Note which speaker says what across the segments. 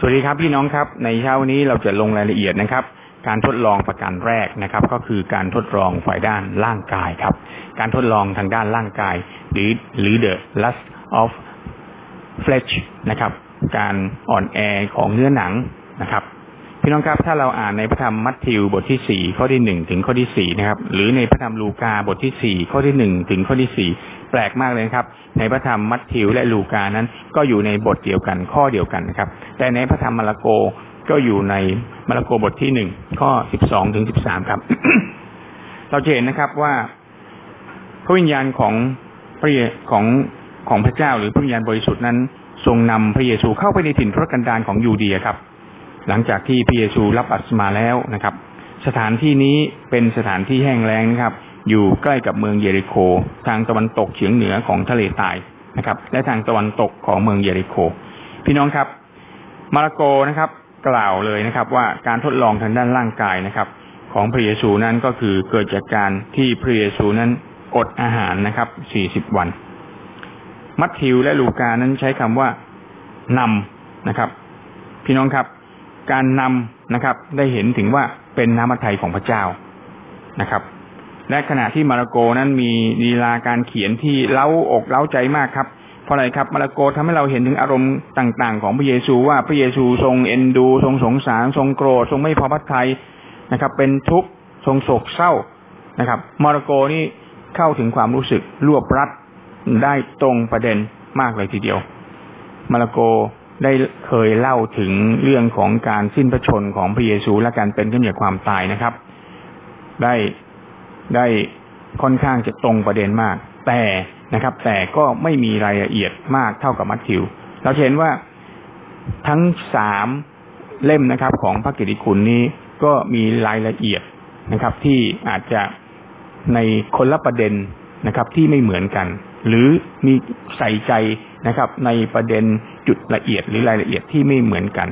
Speaker 1: สวัสดีครับพี่น้องครับ ในเช้าวันนี้เราจะลงรายละเอียดนะครับ การทดลองประการแรกนะครับ ก็คือการทดลองฝ่ายด้านร่างกายครับ การทดลองทางด้านร่างกาย หรือหรือ the lust of flesh นะครับ การอ่อนแอของเนื้อหนังนะครับ พี่น้องครับถ้าเราอ่านในพระธรรมมัทธิวบทที่สี่ข้อที่หนึ่งถึงข้อที่สี่นะครับ หรือในพระธรรมลูกาบทที่สี่ข้อที่หนึ่งถึงข้อที่สี่แปลกมากเลยครับ ในพระธรรมมัทธิวและลูกานั้น ก็อยู่ในบทเดียวกันข้อเดียวกันนะครับ แต่ในพระธรรมมาระโกก็อยู่ในมาระโกบทที่หนึ่งข้อสิบสองถึงสิบสามครับ เราจะเห็นนะครับว่าพระวิญญาณของพระของของพระเจ้า หรือพระวิญญาณบริสุทธิ์นั้น ทรงนำพระเยซูเข้าไปในถิ่นทุรกันดารของยูเดียครับ หลังจากที่พระเยซูรับอัสมาแล้วนะครับ สถานที่นี้เป็นสถานที่แห้งแล้งนะครับ อยู่ใกล้กับเมืองเยริโค ทางตะวันตกเฉียงเหนือของทะเลตายนะครับ และทางตะวันตกของเมืองเยริโค พี่น้องครับ มาระโกนะครับ กล่าวเลยนะครับ ว่าการทดลองทางด้านร่างกายนะครับ ของพระเยซูนั้นก็คือเกิดจากการที่พระเยซูนั้นอดอาหารนะครับสี่สิบวัน มัทธิวและลูกานั้นใช้คำว่านำนะครับ พี่น้องครับ การนำนะครับ ได้เห็นถึงว่าเป็นน้ำมัทไทยของพระเจ้านะครับ และขณะที่มาระโกนั้นมีลีลาการเขียนที่เล้าอกเล้าใจมากครับเพราะอะไรครับมาระโกทำให้เราเห็นถึงอารมณ์ต่าง ๆ ของพระเยซูว่าพระเยซูทรงเอ็นดู ทรงสงสาร ทรงโกรธทรงไม่พอพระทัยนะครับ เป็นทุกข์ทรงโศกเศร้านะครับมาระโกนี่เข้าถึงความรู้สึกรวบรัดได้ตรงประเด็นมากเลยทีเดียวมาระโก ได้เคยเล่าถึงเรื่องของการสิ้นพระชนของพระเยซูและการเป็นขึ้นจากความตายนะครับ ได้ได้ค่อนข้างจะตรงประเด็นมาก แต่นะครับ แต่ก็ไม่มีรายละเอียดมากเท่ากับมัทธิว เราเห็นว่าทั้งสามเล่มนะครับ ของพระกิตติคุณนี้ก็มีรายละเอียดนะครับ ที่อาจจะในคนละประเด็นนะครับ ที่ไม่เหมือนกัน หรือมีใส่ใจนะครับ ในประเด็นจุดละเอียดหรือรายละเอียดที่ไม่เหมือนกัน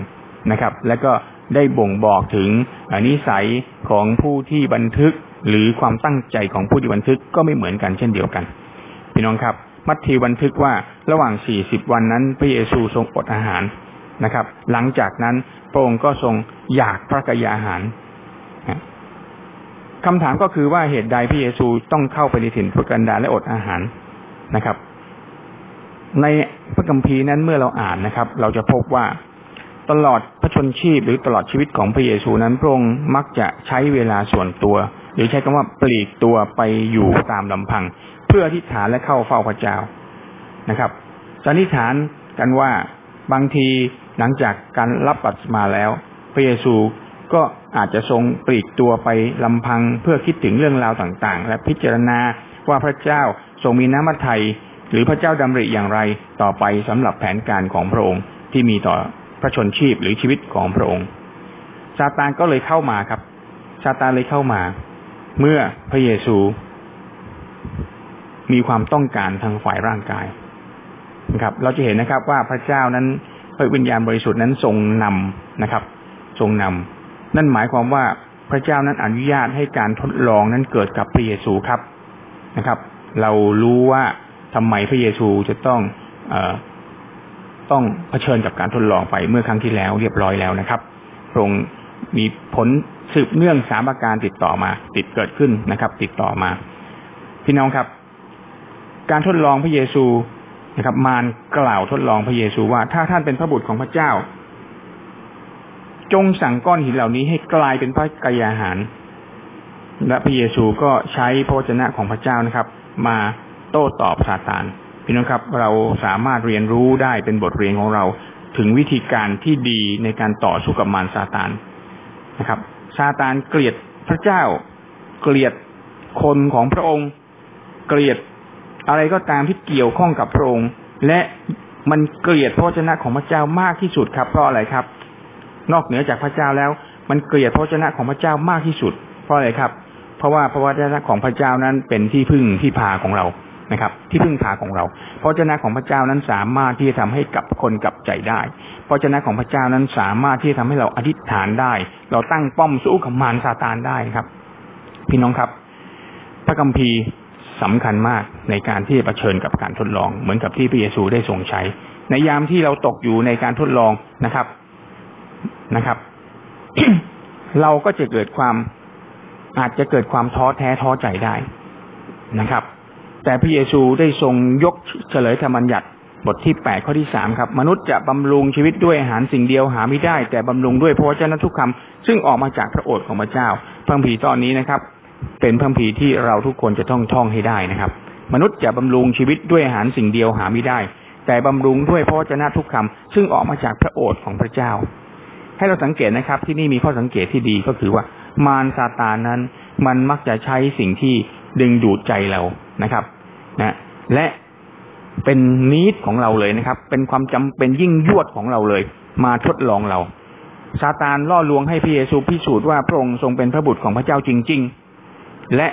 Speaker 1: นะครับ และก็ได้บ่งบอกถึงนิสัยของผู้ที่บันทึก หรือความตั้งใจของผู้ที่บันทึกก็ไม่เหมือนกันเช่นเดียวกันพี่น้องครับ มัทธิวบันทึกว่าระหว่าง 40 วันนั้นพระเยซูทรงอดอาหารนะครับ หลังจากนั้นพระองค์ก็ทรงอยากพระกายอาหารคำถามก็คือว่าเหตุใดพระเยซูต้องเข้าไปในถิ่นทุกันดาและอดอาหาร นะครับ ในพระคัมภีร์นั้นเมื่อเราอ่านนะครับ เราจะพบว่าตลอดพระชนชีพหรือตลอดชีวิตของพระเยซูนั้นพระองค์มักจะใช้เวลาส่วนตัว หรือใช้คำว่าปลีกตัวไปอยู่ตามลำพัง เพื่ออธิษฐานและเข้าเฝ้าพระเจ้านะครับสันนิษฐานกันว่าบางทีหลังจากการรับบัตรมาแล้ว พระเยซูก็อาจจะทรงปลีกตัวไปลำพังเพื่อคิดถึงเรื่องราวต่างๆ และพิจารณา ว่าพระเจ้าทรงมีน้ำมัทไทยหรือพระเจ้าดำริอย่างไรต่อไปสำหรับแผนการของพระองค์ที่มีต่อพระชนชีพหรือชีวิตของพระองค์ซาตานก็เลยเข้ามาครับซาตานเลยเข้ามา เมื่อพระเยซู มีความต้องการทางฝ่ายร่างกายนะครับ เราจะเห็นนะครับว่าพระเจ้านั้นพระวิญญาณบริสุทธิ์นั้นทรงนำนะครับ ทรงนำนั่นหมายความว่าพระเจ้านั้นอนุญาตให้การทดลองนั้นเกิดกับพระเยซูครับ นะครับ เรารู้ว่าทำไมพระเยซูจะต้องเอต้องเผชิญกับการทดลองไปเมื่อครั้งที่แล้วเรียบร้อยแล้วนะครับพระองค์มีผลสืบเนื่องสามประการติดต่อมา ติดเกิดขึ้นนะครับ ติดต่อมา พี่น้องครับ การทดลองพระเยซูนะครับ มารกล่าวทดลองพระเยซูว่า ถ้าท่านเป็นพระบุตรของพระเจ้า จงสั่งก้อนหินเหล่านี้ให้กลายเป็นพระกายอาหาร และพระเยซูก็ใช้พระวจนะของพระเจ้านะครับ มาโต้ตอบซาตานพี่น้องครับ เราสามารถเรียนรู้ได้เป็นบทเรียนของเราถึงวิธีการที่ดีในการต่อสู้กับมารซาตานนะครับซาตานเกลียดพระเจ้า เกลียดคนของพระองค์ เกลียดอะไรก็ตามที่เกี่ยวข้องกับพระองค์ และมันเกลียดพระเจ้าของพระเจ้ามากที่สุดครับเพราะอะไรครับ นอกเหนือจากพระเจ้าแล้ว มันเกลียดพระเจ้าของพระเจ้ามากที่สุด เพราะอะไรครับ เพราะว่าพระวจนะของพระเจ้านั้นเป็นที่พึ่งที่พาของเรานะครับ ที่พึ่งพาของเราเพราะเจ้าของพระเจ้านั้นสามารถที่จะทำให้กับคนกับใจได้เพราะเจ้าของพระเจ้านั้นสามารถที่จะทำให้เราอธิษฐานได้ เราตั้งป้อมสู้กับมารซาตานได้ครับ พี่น้องครับ พระคัมภีร์สำคัญมากในการที่จะเผชิญกับการทดลอง เหมือนกับที่พระเยซูได้ทรงใช้ ในยามที่เราตกอยู่ในการทดลองนะครับนะครับ เราก็จะเกิดความ อาจจะเกิดความท้อแท้ท้อใจได้นะครับ แต่พระเยซูได้ทรงยกเฉลยธรรมัญญัติบทที่แปดข้อที่สามครับ มนุษย์จะบำรุงชีวิตด้วยอาหารสิ่งเดียวหาไม่ได้ แต่บำรุงด้วยพระวจนะทุกคำซึ่งออกมาจากพระโอษฐ์ของพระเจ้าพระคัมภีตอนนี้นะครับ เป็นพระคัมภีที่เราทุกคนจะต้องท่องให้ได้นะครับ มนุษย์จะบำรุงชีวิตด้วยอาหารสิ่งเดียวหาไม่ได้ แต่บำรุงด้วยพระวจนะทุกคำซึ่งออกมาจากพระโอษฐ์ของพระเจ้า ให้เราสังเกตนะครับ ที่นี่มีข้อสังเกตที่ดีก็คือว่า มารซาตานนั้น มันมักจะใช้สิ่งที่ดึงดูดใจเรานะครับ นะและเป็นนิดของเราเลยนะครับ เป็นความจำเป็นยิ่งยวดของเราเลย มาทดลองเราซาตานล่อลวงให้พระเยซูพิสูจน์ว่าพระองค์ทรงเป็นพระบุตรของพระเจ้าจริง ๆ และ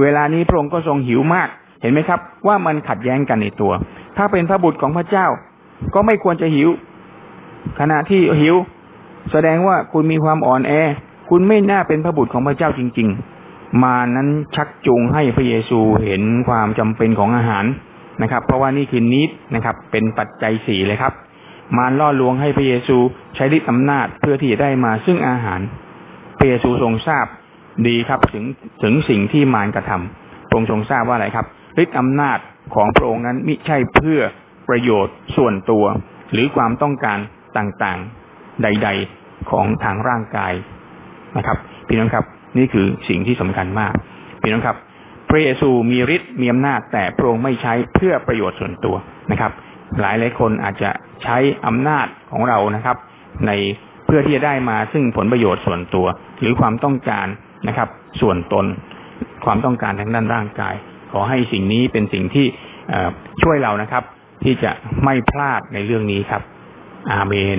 Speaker 1: เวลานี้พระองค์ก็ทรงหิวมาก เห็นไหมครับ ว่ามันขัดแย้งกันในตัว ถ้าเป็นพระบุตรของพระเจ้า ก็ไม่ควรจะหิว ขณะที่หิว แสดงว่าคุณมีความอ่อนแอ คุณไม่น่าเป็นพระบุตรของพระเจ้าจริง ๆ มานั้นชักจูงให้พระเยซูเห็นความจำเป็นของอาหารนะครับ เพราะว่านี่คือนิดนะครับ เป็นปัจจัยสี่เลยครับ มารล่อลวงให้พระเยซูใช้ฤทธิ์อำนาจเพื่อที่จะได้มาซึ่งอาหารพระเยซูทรงทราบดีครับถึงถึงสิ่งที่มารกระทำพระองค์ทรงทราบว่าอะไรครับฤทธิ์อำนาจของพระองค์นั้นมิใช่เพื่อประโยชน์ส่วนตัว หรือความต้องการต่างๆ ใด ๆ ของทางร่างกาย นะครับพี่น้องครับ นี่คือสิ่งที่สำคัญมากพี่น้องครับ พระเยซูมีฤทธิ์มีอำนาจแต่พระองค์ไม่ใช้เพื่อประโยชน์ส่วนตัวนะครับ หลายหลายคนอาจจะใช้อำนาจของเรานะครับ ในเพื่อที่จะได้มาซึ่งผลประโยชน์ส่วนตัว หรือความต้องการนะครับ ส่วนตนความต้องการทางด้านร่างกาย ขอให้สิ่งนี้เป็นสิ่งที่ช่วยเรานะครับ ที่จะไม่พลาดในเรื่องนี้ครับ อาเมน